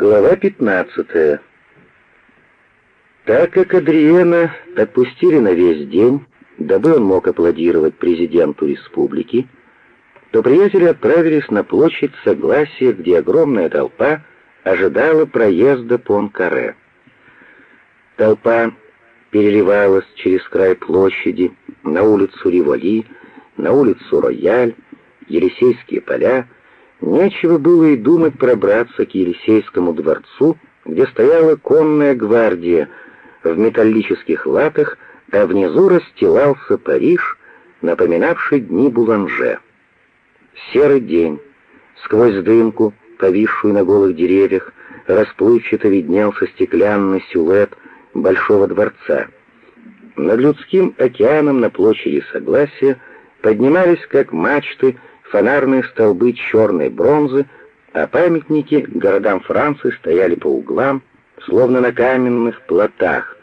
Глава 15. Так как Адриена отпустили на весь день, дабы он мог аплодировать президенту республики, то приятели отправились на площадь Согласия, где огромная толпа ожидала проезда Пон-Каре. Толпа переливалась через край площади на улицу Риволи, на улицу Рояль, Елисейские поля, Нечего было и думать пробраться к Елисейскому дворцу, где стояла конная гвардия в металлических латах, а внизу расстилался Париж, напоминавший дни Буланже. Серый день. Сквозь дымку, повисшую на голых деревьях, расплывчато виднелся стеклянный силуэт Большого дворца. Над людским океаном на площади Согласия поднимались, как мачты, фонарные столбы черной бронзы, а памятники городам Франции стояли по углам, словно на каменных плотах,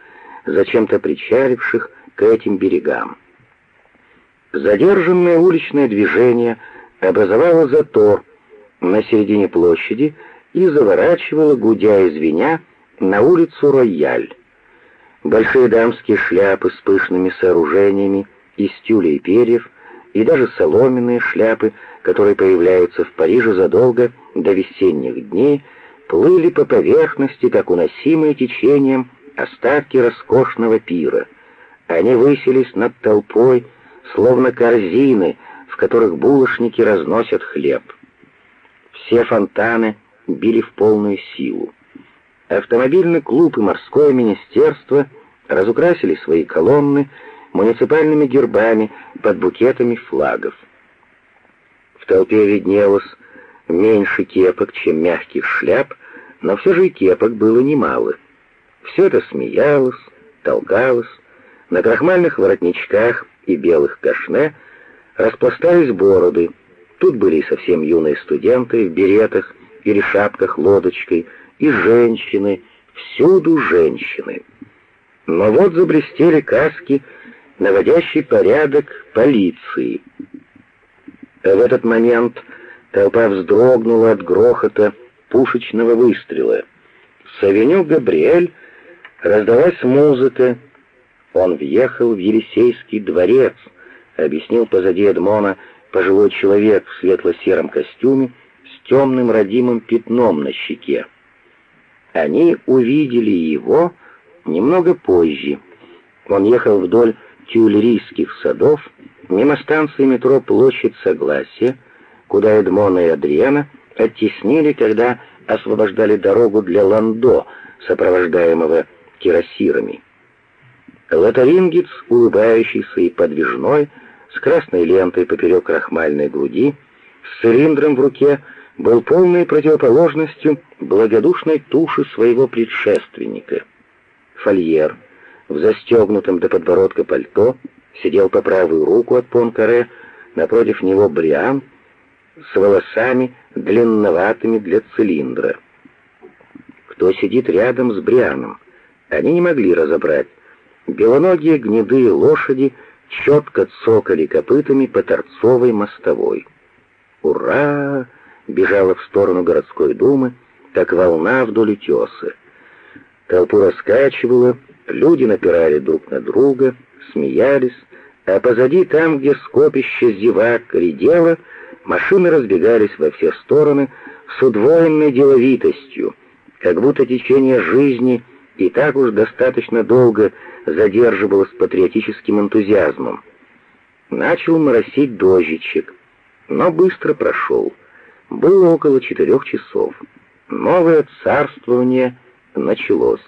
зачем-то причаливших к этим берегам. Задержанное уличное движение образовало затор на середине площади и заворачивало, гудя и звеня, на улицу Рояль. Большие дамские шляпы с пышными сооружениями из тюля и перьев и даже соломенные шляпы, которые появляются в Париже задолго до весенних дней, плыли по поверхности, как уносимые течением остатки роскошного пира. Они высились над толпой, словно корзины, в которых булочники разносят хлеб. Все фонтаны били в полную силу. Автомобильный клуб и морское министерство разукрасили свои колонны, муниципальными гербами под букетами флагов. В толпе виднелось меньше кепок, чем мягких шляп, но все же и кепок было немало. Все это смеялось, толкалось. На крахмальных воротничках и белых кашне распластались бороды. Тут были и совсем юные студенты в беретах или шапках лодочкой, и женщины, всюду женщины. Но вот заблестели каски наводящий порядок полиции. В этот момент толпа вздрогнула от грохота пушечного выстрела. С авеню Габриэль раздалась музыка. Он въехал в Елисейский дворец, объяснил позади Эдмона пожилой человек в светло-сером костюме с темным родимым пятном на щеке. Они увидели его немного позже. Он ехал вдоль Тюльрийских садов, мимо станции метро Площадь Согласия, куда Эдмона и Адриана оттеснили, когда освобождали дорогу для Ландо, сопровождаемого кирасирами. Лотарингец, улыбающийся и подвижной, с красной лентой поперек крахмальной груди, с цилиндром в руке, был полной противоположностью благодушной туши своего предшественника. Фольер, в застегнутом до подбородка пальто, сидел по правую руку от Понкаре, напротив него Бриан с волосами длинноватыми для цилиндра. Кто сидит рядом с Брианом? Они не могли разобрать. Белоногие гнедые лошади четко цокали копытами по торцовой мостовой. «Ура!» — бежала в сторону городской думы, как волна вдоль утеса. Толпу раскачивала, Люди напирали друг на друга, смеялись, а позади, там, где скопище зевак редело, машины разбегались во все стороны с удвоенной деловитостью, как будто течение жизни и так уж достаточно долго задерживалось патриотическим энтузиазмом. Начал моросить дождичек, но быстро прошел. Было около четырех часов. Новое царствование началось.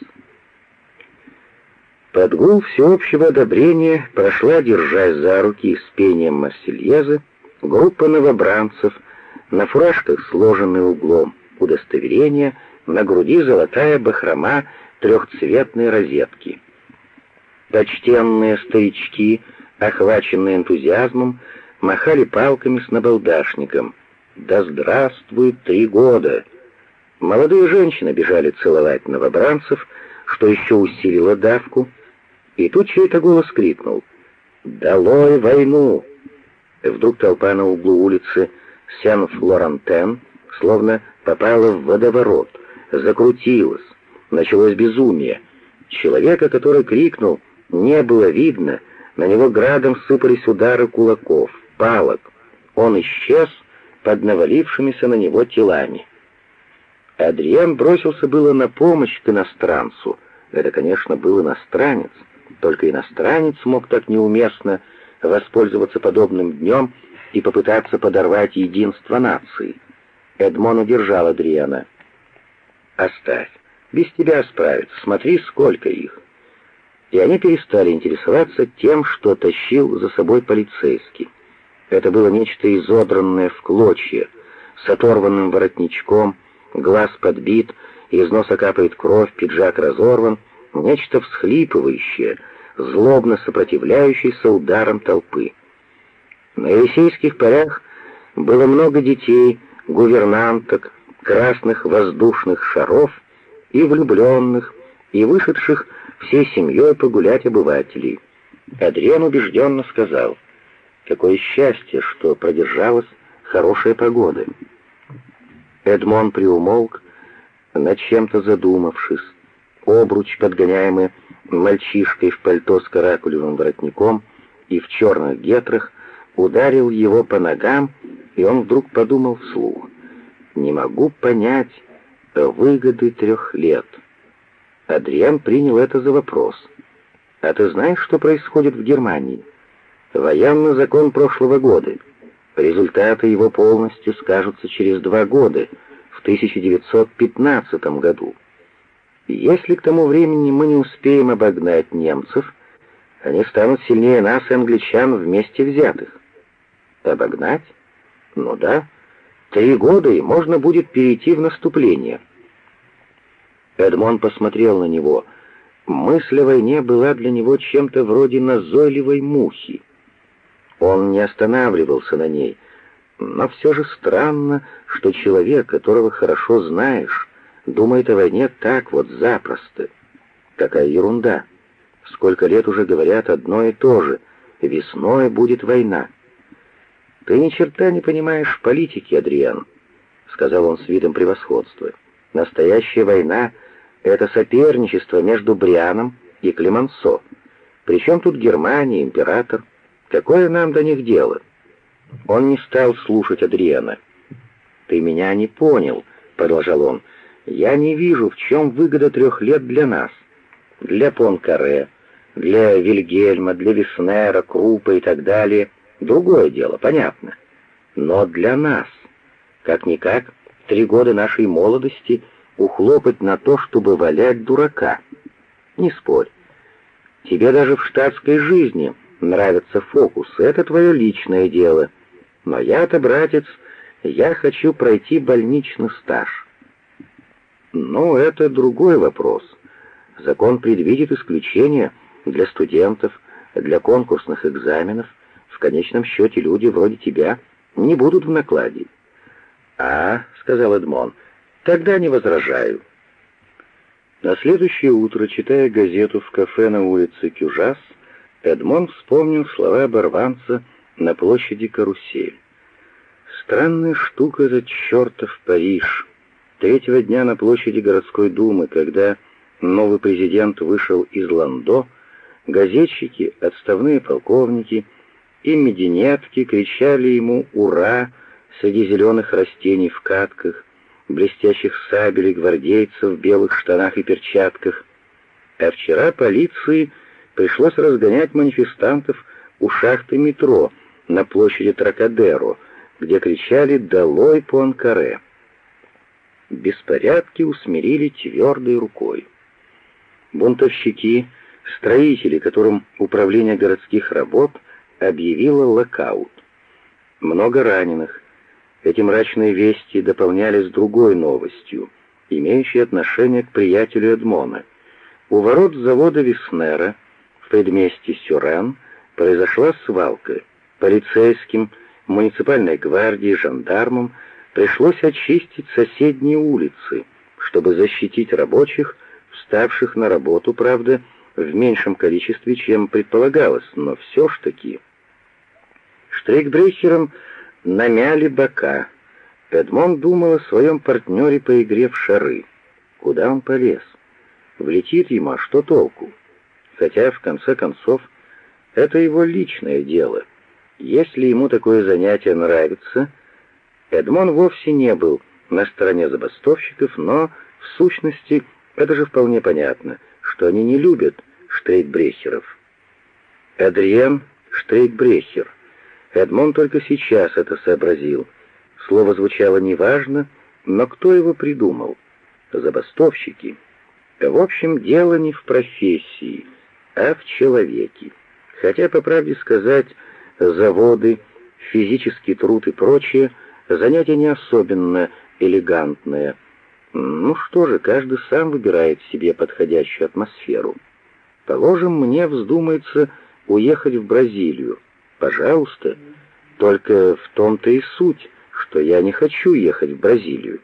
Под гул всеобщего одобрения прошла, держась за руки с пением Марсельезы, группа новобранцев, на фуражках сложенный углом удостоверения, на груди золотая бахрома трехцветной розетки. Почтенные старички, охваченные энтузиазмом, махали палками с набалдашником. «Да здравствует три года!» Молодые женщины бежали целовать новобранцев, что еще усилило давку, и тут чей-то голос крикнул «Долой войну!» Вдруг толпа на углу улицы Сен-Флорантен словно попала в водоворот. закрутилось, началось безумие. Человека, который крикнул, не было видно, на него градом сыпались удары кулаков, палок. Он исчез под навалившимися на него телами. Адриан бросился было на помощь к иностранцу. Это, конечно, был иностранец. Только иностранец мог так неуместно воспользоваться подобным днем и попытаться подорвать единство нации. Эдмон удержал Адриана. «Оставь. Без тебя справятся. Смотри, сколько их». И они перестали интересоваться тем, что тащил за собой полицейский. Это было нечто изодранное в клочья, с оторванным воротничком, глаз подбит, из носа капает кровь, пиджак разорван, нечто всхлипывающее, злобно сопротивляющееся ударам толпы. На Елисейских полях было много детей, гувернанток, красных воздушных шаров и влюбленных, и вышедших всей семьей погулять обывателей. Адриан убежденно сказал, какое счастье, что продержалась хорошая погода. Эдмон приумолк, над чем-то задумавшись. Обруч, подгоняемый мальчишкой в пальто с каракулевым воротником и в черных гетрах, ударил его по ногам, и он вдруг подумал вслух. «Не могу понять выгоды трех лет». Адриан принял это за вопрос. «А ты знаешь, что происходит в Германии?» «Военный закон прошлого года. Результаты его полностью скажутся через два года, в 1915 году. Если к тому времени мы не успеем обогнать немцев, они станут сильнее нас и англичан вместе взятых. Обогнать? Ну да. Три года, и можно будет перейти в наступление. Эдмон посмотрел на него. Мысль о войне была для него чем-то вроде назойливой мухи. Он не останавливался на ней, но все же странно, что человек, которого хорошо знаешь, думает о войне так вот запросто. Какая ерунда. Сколько лет уже говорят одно и то же. Весной будет война. Ты ни черта не понимаешь политики, Адриан, сказал он с видом превосходства. Настоящая война — это соперничество между Брианом и Клемансо. Причем тут Германия, император? Какое нам до них дело? Он не стал слушать Адриана. «Ты меня не понял», — продолжал он. «Я не вижу, в чем выгода трех лет для нас. Для Понкаре, для Вильгельма, для Веснера, Крупа и так далее. Другое дело, понятно. Но для нас, как-никак, три года нашей молодости ухлопать на то, чтобы валять дурака. Не спорь. Тебе даже в штатской жизни нравятся фокусы, это твое личное дело. Но я-то, братец, я хочу пройти больничный стаж. Ну, это другой вопрос. Закон предвидит исключения для студентов, для конкурсных экзаменов. В конечном счете люди вроде тебя не будут в накладе. «А», — сказал Эдмон, — «тогда не возражаю». На следующее утро, читая газету в кафе на улице Кюжас, Эдмон вспомнил слова оборванца на площади Карусель. Странная штука этот чертов Париж. Третьего дня на площади городской думы, когда новый президент вышел из Ландо, газетчики, отставные полковники и мединетки кричали ему «Ура!» среди зеленых растений в катках, блестящих сабелей гвардейцев в белых штанах и перчатках. А вчера полиции пришлось разгонять манифестантов у шахты метро на площади Тракадеро, где кричали «Долой Пуанкаре!». Беспорядки усмирили твердой рукой. Бунтовщики, строители, которым управление городских работ объявило локаут. Много раненых. Эти мрачные вести дополнялись другой новостью, имеющей отношение к приятелю Эдмона. У ворот завода Веснера в предместье Сюрен произошла свалка. Полицейским, муниципальной гвардии, жандармам пришлось очистить соседние улицы, чтобы защитить рабочих, вставших на работу, правда, в меньшем количестве, чем предполагалось, но все ж таки. Штрейкбрехерам намяли бока. Эдмон думал о своем партнере по игре в шары. Куда он полез? Влетит ему, а что толку? Хотя, в конце концов, это его личное дело. Если ему такое занятие нравится, Эдмон вовсе не был на стороне забастовщиков, но, в сущности, это же вполне понятно, что они не любят штрейтбрехеров. Адриен Штрейтбрехер. Эдмон только сейчас это сообразил. Слово звучало неважно, но кто его придумал? Забастовщики. В общем, дело не в профессии, а в человеке. Хотя, по правде сказать, заводы, физический труд и прочее занятие не особенно элегантное. Ну что же, каждый сам выбирает себе подходящую атмосферу. Положим, мне вздумается уехать в Бразилию. Пожалуйста. Только в том-то и суть, что я не хочу ехать в Бразилию.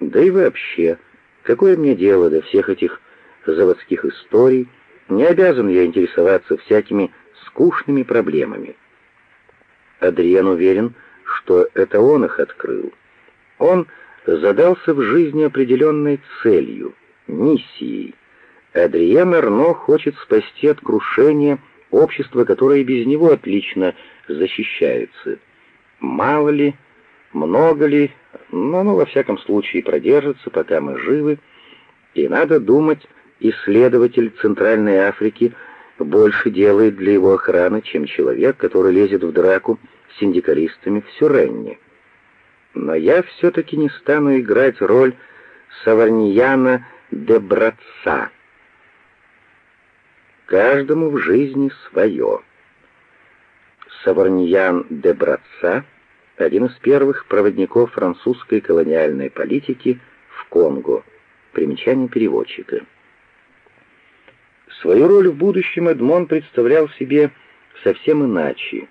Да и вообще, какое мне дело до всех этих заводских историй? Не обязан я интересоваться всякими скучными проблемами. Адриан уверен, что это он их открыл. Он задался в жизни определенной целью, миссией. Адриен Арно хочет спасти от крушения общество, которое без него отлично защищается. Мало ли, много ли, но оно во всяком случае продержится, пока мы живы, и надо думать, исследователь Центральной Африки больше делает для его охраны, чем человек, который лезет в драку синдикалистами в Сюренне. Но я все-таки не стану играть роль Саварнияна де Братца, Каждому в жизни свое. Саварниян де Братца, один из первых проводников французской колониальной политики в Конго. Примечание переводчика. Свою роль в будущем Эдмон представлял себе совсем иначе.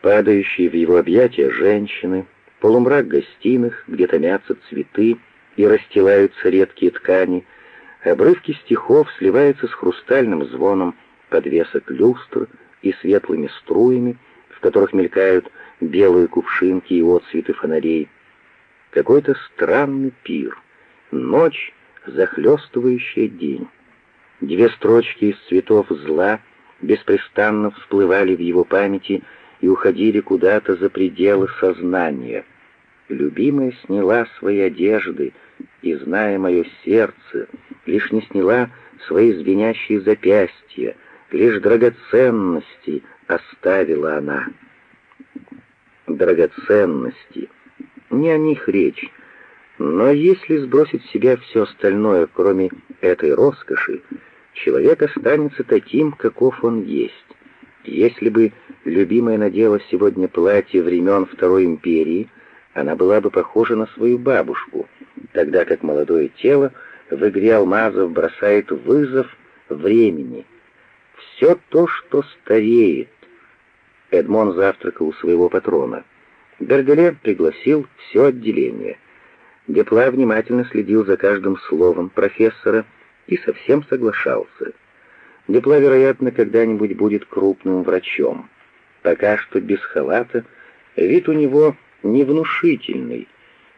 Падающие в его объятия женщины, полумрак гостиных, где томятся цветы и расстилаются редкие ткани — Обрывки стихов сливаются с хрустальным звоном подвесок люстр и светлыми струями, в которых мелькают белые кувшинки и отцветы фонарей. Какой-то странный пир, ночь, захлестывающая день. Две строчки из цветов зла беспрестанно всплывали в его памяти и уходили куда-то за пределы сознания. Любимая сняла свои одежды, и, зная мое сердце, лишь не сняла свои звенящие запястья, лишь драгоценности оставила она. Драгоценности. Не о них речь. Но если сбросить с себя все остальное, кроме этой роскоши, человек останется таким, каков он есть. Если бы любимая надела сегодня платье времен Второй империи, она была бы похожа на свою бабушку, тогда как молодое тело в игре алмазов бросает вызов времени. Все то, что стареет. Эдмон завтракал у своего патрона. Берделе пригласил все отделение. Депла внимательно следил за каждым словом профессора и совсем соглашался. Депла, вероятно, когда-нибудь будет крупным врачом. Пока что без халата, вид у него невнушительный,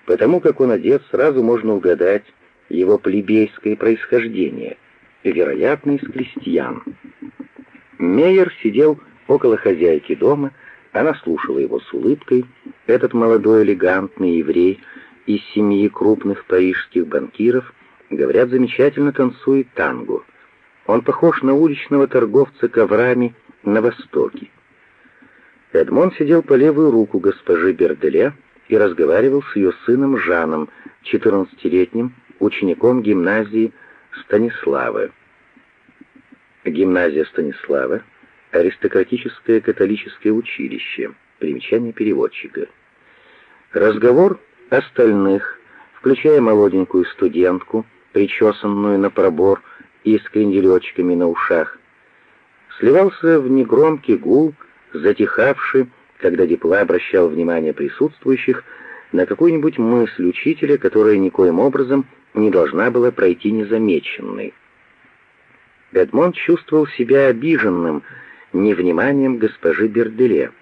потому как он одет, сразу можно угадать его плебейское происхождение, вероятно, из крестьян. Мейер сидел около хозяйки дома, она слушала его с улыбкой. Этот молодой элегантный еврей из семьи крупных парижских банкиров, говорят, замечательно танцует танго. Он похож на уличного торговца коврами на Востоке. Эдмон сидел по левую руку госпожи Берделе и разговаривал с ее сыном Жаном, 14-летним, учеником гимназии Станиславы. Гимназия Станислава — аристократическое католическое училище. Примечание переводчика. Разговор остальных, включая молоденькую студентку, причесанную на пробор и с кренделечками на ушах, сливался в негромкий гул, затихавший, когда Дипла обращал внимание присутствующих на какую-нибудь мысль учителя, которая никоим образом не должна была пройти незамеченной. Эдмонд чувствовал себя обиженным невниманием госпожи Берделе.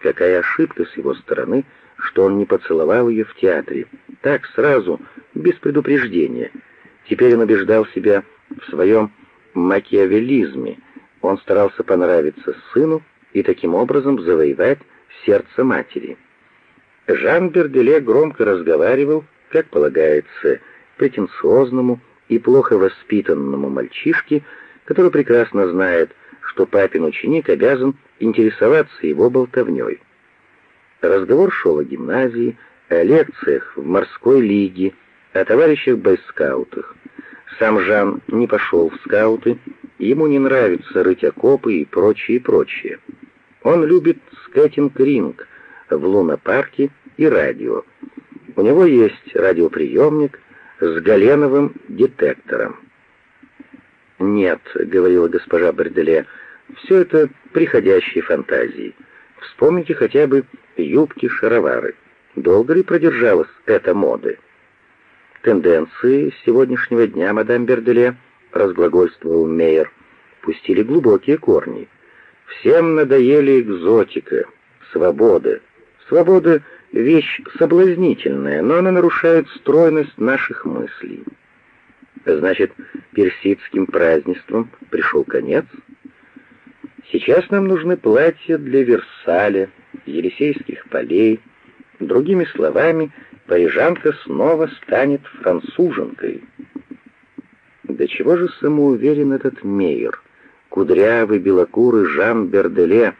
Какая ошибка с его стороны что он не поцеловал ее в театре. Так, сразу, без предупреждения. Теперь он убеждал себя в своем макиавелизме. Он старался понравиться сыну и таким образом завоевать сердце матери. Жан Берделе громко разговаривал, как полагается, претенциозному и плохо воспитанному мальчишке, который прекрасно знает, что папин ученик обязан интересоваться его болтовней. Разговор шел о гимназии, о лекциях в морской лиге, о товарищах-байскаутах. Сам Жан не пошел в скауты, ему не нравится рыть окопы и прочее, прочее. Он любит скейтинг-ринг в лунопарке и радио. У него есть радиоприемник с галеновым детектором. «Нет», — говорила госпожа Берделе, — «все это приходящие фантазии. Вспомните хотя бы юбки-шаровары. Долго ли продержалась эта мода?» «Тенденции сегодняшнего дня, мадам Берделе», — разглагольствовал Мейер, — «пустили глубокие корни. Всем надоели экзотика, свобода. Свобода — вещь соблазнительная, но она нарушает стройность наших мыслей». Значит, персидским празднествам пришел конец? Сейчас нам нужны платья для Версаля, Елисейских полей. Другими словами, парижанка снова станет француженкой. До чего же самоуверен этот Мейер? Кудрявый, белокурый Жан Берделе,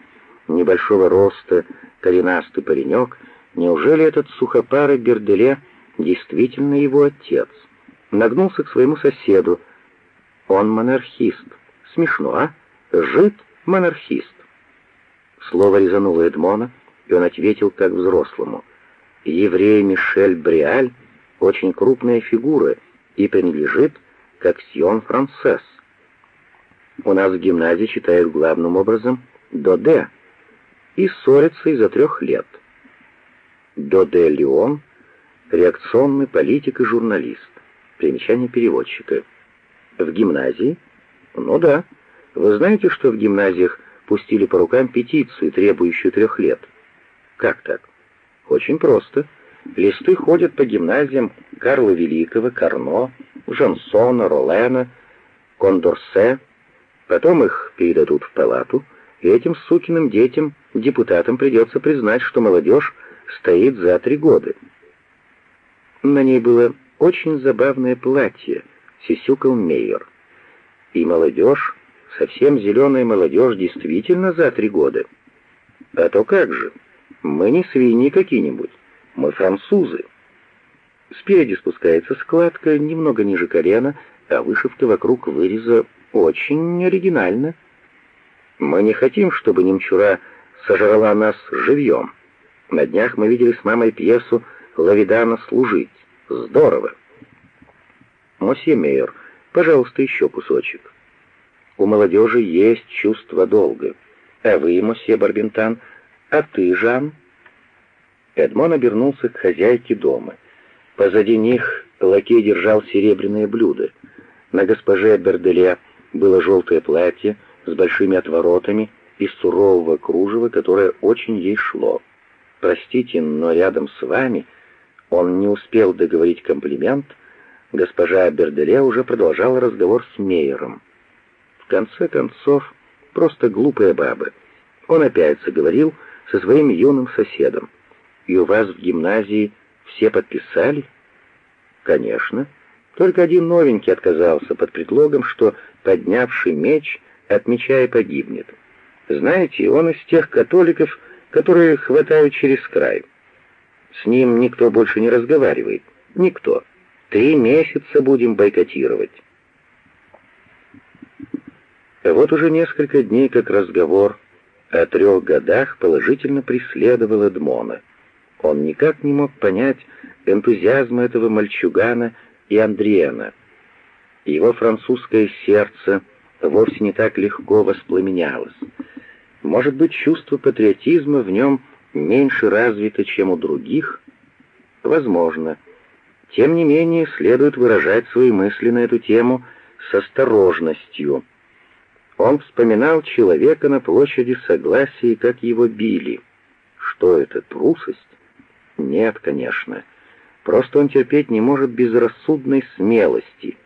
небольшого роста, коренастый паренек. Неужели этот сухопарый Берделе действительно его отец? нагнулся к своему соседу. Он монархист. Смешно, а? Жид-монархист. Слово резануло Эдмона, и он ответил как взрослому. Еврей Мишель Бриаль — очень крупная фигура и принадлежит к Аксион Францесс. У нас в гимназии читают главным образом Доде и ссорятся из-за трех лет. Доде Леон — реакционный политик и журналист. Примечание переводчика. В гимназии? Ну да. Вы знаете, что в гимназиях пустили по рукам петицию, требующую трех лет? Как так? Очень просто. Листы ходят по гимназиям Карла Великого, Карно, Жансона, Ролена, Кондорсе. Потом их передадут в палату, и этим сукиным детям, депутатам придется признать, что молодежь стоит за три года. На ней было очень забавное платье, сисюкал Мейер. И молодежь, совсем зеленая молодежь, действительно за три года. А то как же, мы не свиньи какие-нибудь, мы французы. Спереди спускается складка, немного ниже колена, а вышивка вокруг выреза очень оригинальна. Мы не хотим, чтобы немчура сожрала нас живьем. На днях мы видели с мамой пьесу «Лавидана служить». Здорово. Мосье Мейер, пожалуйста, еще кусочек. У молодежи есть чувство долга. А вы, мосье Барбентан, а ты, Жан? Эдмон обернулся к хозяйке дома. Позади них лакей держал серебряное блюдо. На госпоже Берделе было желтое платье с большими отворотами из сурового кружева, которое очень ей шло. «Простите, но рядом с вами он не успел договорить комплимент, госпожа Берделе уже продолжала разговор с Мейером. В конце концов, просто глупая баба. Он опять заговорил со своим юным соседом. «И у вас в гимназии все подписали?» «Конечно. Только один новенький отказался под предлогом, что поднявший меч от меча и погибнет. Знаете, он из тех католиков, которые хватают через край». С ним никто больше не разговаривает. Никто. Три месяца будем бойкотировать. Вот уже несколько дней, как разговор о трех годах положительно преследовал Эдмона. Он никак не мог понять энтузиазма этого мальчугана и Андриена. Его французское сердце вовсе не так легко воспламенялось. Может быть, чувство патриотизма в нем – меньше развито, чем у других? Возможно. Тем не менее, следует выражать свои мысли на эту тему с осторожностью. Он вспоминал человека на площади Согласия, как его били. Что это, трусость? Нет, конечно. Просто он терпеть не может безрассудной смелости.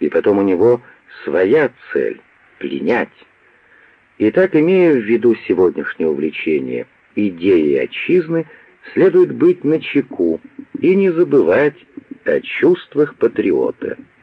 И потом у него своя цель — пленять. Итак, имея в виду сегодняшнее увлечение идеей отчизны, следует быть начеку и не забывать о чувствах патриота —